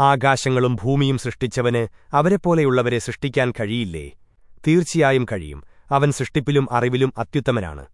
ആകാശങ്ങളും ഭൂമിയും സൃഷ്ടിച്ചവന് അവരെപ്പോലെയുള്ളവരെ സൃഷ്ടിക്കാൻ കഴിയില്ലേ? തീർച്ചയായും കഴിയും. അവൻ സൃഷ്ടിപ്പിലും അറിവിലും അത്യുത്തമനാണ്.